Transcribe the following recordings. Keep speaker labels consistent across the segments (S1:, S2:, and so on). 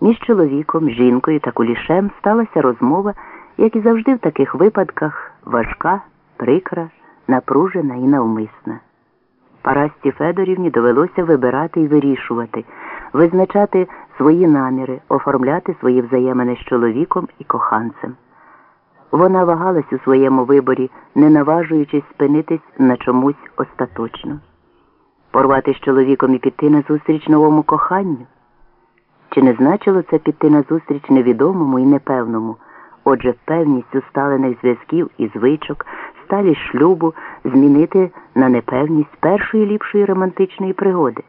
S1: Між чоловіком, жінкою та кулішем сталася розмова, як і завжди в таких випадках, важка, прикра, напружена і навмисна. Парасті Федорівні довелося вибирати і вирішувати, визначати свої наміри, оформляти свої взаємини з чоловіком і коханцем. Вона вагалась у своєму виборі, не наважуючись спинитись на чомусь остаточно. Порвати з чоловіком і піти на зустріч новому коханню? Чи не значило це піти на зустріч невідомому і непевному, отже, певність усталених зв'язків і звичок, сталість шлюбу змінити на непевність першої ліпшої романтичної пригоди?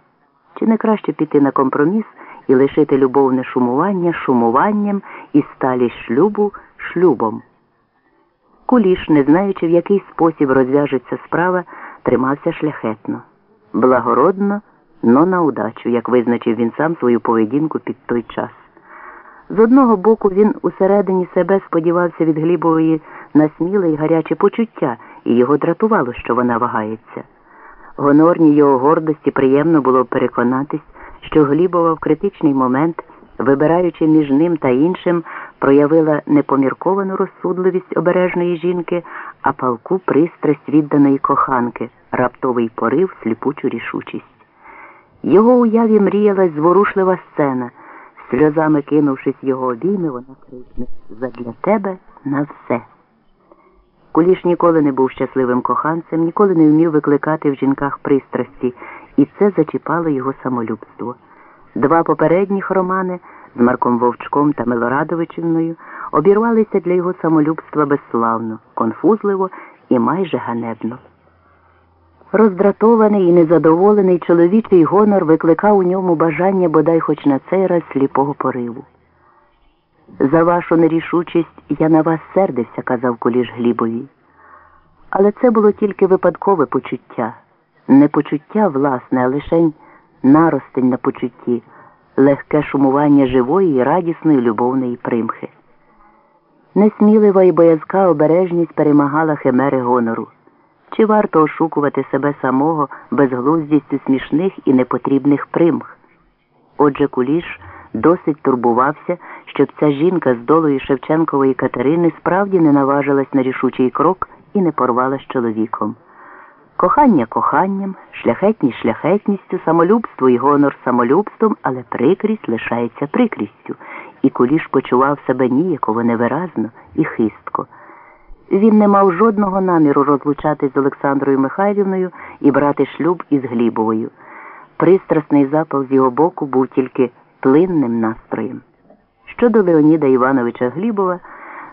S1: Чи не краще піти на компроміс і лишити любовне шумування шумуванням і сталість шлюбу шлюбом? Куліш, не знаючи, в який спосіб розв'яжеться справа, тримався шляхетно, благородно, но на удачу, як визначив він сам свою поведінку під той час. З одного боку, він усередині себе сподівався від Глібової на сміле й гаряче почуття, і його дратувало, що вона вагається. Гонорній його гордості приємно було переконатись, що Глібова в критичний момент, вибираючи між ним та іншим, проявила непомірковану розсудливість обережної жінки, а палку пристрасть відданої коханки, раптовий порив, сліпучу рішучість. Його уяві мріялась зворушлива сцена, сльозами кинувшись його обійми, вона крикне задля тебе на все. Куліш ніколи не був щасливим коханцем, ніколи не вмів викликати в жінках пристрасті, і це зачіпало його самолюбство. Два попередніх романи з Марком Вовчком та Милорадовичівною обірвалися для його самолюбства безславно, конфузливо і майже ганебно. Роздратований і незадоволений чоловічий гонор викликав у ньому бажання бодай хоч на цей раз сліпого пориву. За вашу нерішучість я на вас сердився, казав Куліш Глібові. Але це було тільки випадкове почуття, не почуття власне, а лишень наростень на почутті, легке шумування живої і радісної любовної примхи. Несмілива і боязка обережність перемагала химери гонору. Чи варто ошукувати себе самого безглуздістю смішних і непотрібних примх? Отже, Куліш досить турбувався, щоб ця жінка з долою Шевченкової Катерини справді не наважилась на рішучий крок і не порвала з чоловіком. Кохання коханням, шляхетність шляхетністю, самолюбство і гонор самолюбством, але прикрість лишається прикрістю, і Куліш почував себе ніяково невиразно і хистко. Він не мав жодного наміру розлучатись з Олександрою Михайлівною і брати шлюб із Глібовою. Пристрасний запал з його боку був тільки плинним настроєм. Щодо Леоніда Івановича Глібова,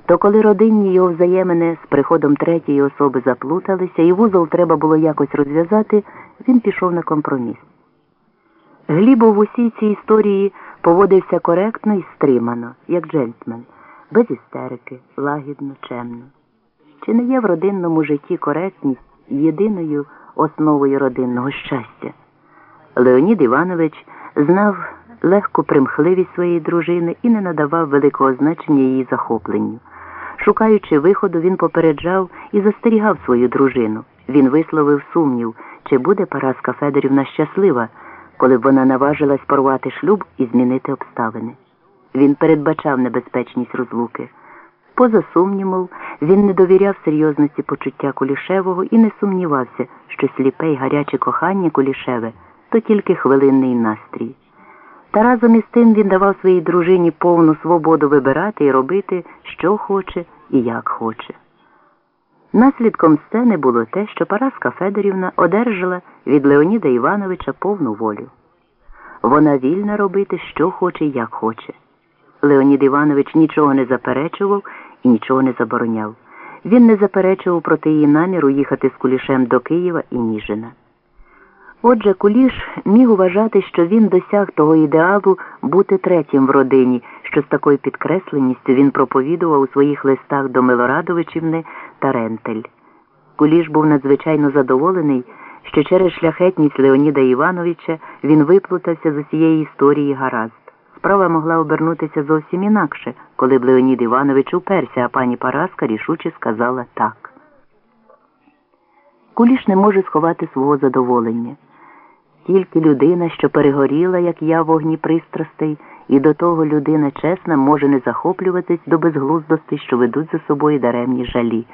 S1: то коли родинні його взаємини з приходом третьої особи заплуталися і вузол треба було якось розв'язати, він пішов на компроміс. Глібов в усій цій історії поводився коректно і стримано, як джентльмен, без істерики, лагідно, чемно. Чи не є в родинному житті коректність єдиною основою родинного щастя? Леонід Іванович знав легку примхливість своєї дружини і не надавав великого значення її захопленню. Шукаючи виходу, він попереджав і застерігав свою дружину. Він висловив сумнів, чи буде Параска Федорівна щаслива, коли б вона наважилась порвати шлюб і змінити обставини. Він передбачав небезпечність розлуки. Поза сумнівом, він не довіряв серйозності почуття Кулішевого і не сумнівався, що сліпе й гаряче кохання Кулішеве то тільки хвилинний настрій. Та разом із тим він давав своїй дружині повну свободу вибирати і робити, що хоче і як хоче. Наслідком сцени було те, що Параска Федорівна одержала від Леоніда Івановича повну волю. Вона вільна робити, що хоче і як хоче. Леонід Іванович нічого не заперечував і нічого не забороняв. Він не заперечував проти її наміру їхати з Кулішем до Києва і Ніжина. Отже, Куліш міг вважати, що він досяг того ідеалу бути третім в родині, що з такою підкресленістю він проповідував у своїх листах до Милорадовичівни та Рентель. Куліш був надзвичайно задоволений, що через шляхетність Леоніда Івановича він виплутався з усієї історії гаразд. Справа могла обернутися зовсім інакше, коли б Леонід Іванович уперся, а пані Параска рішуче сказала так. Куліш не може сховати свого задоволення. Тільки людина, що перегоріла, як я, вогні пристрастей, І до того людина чесна може не захоплюватись до безглуздості, що ведуть за собою даремні жалі.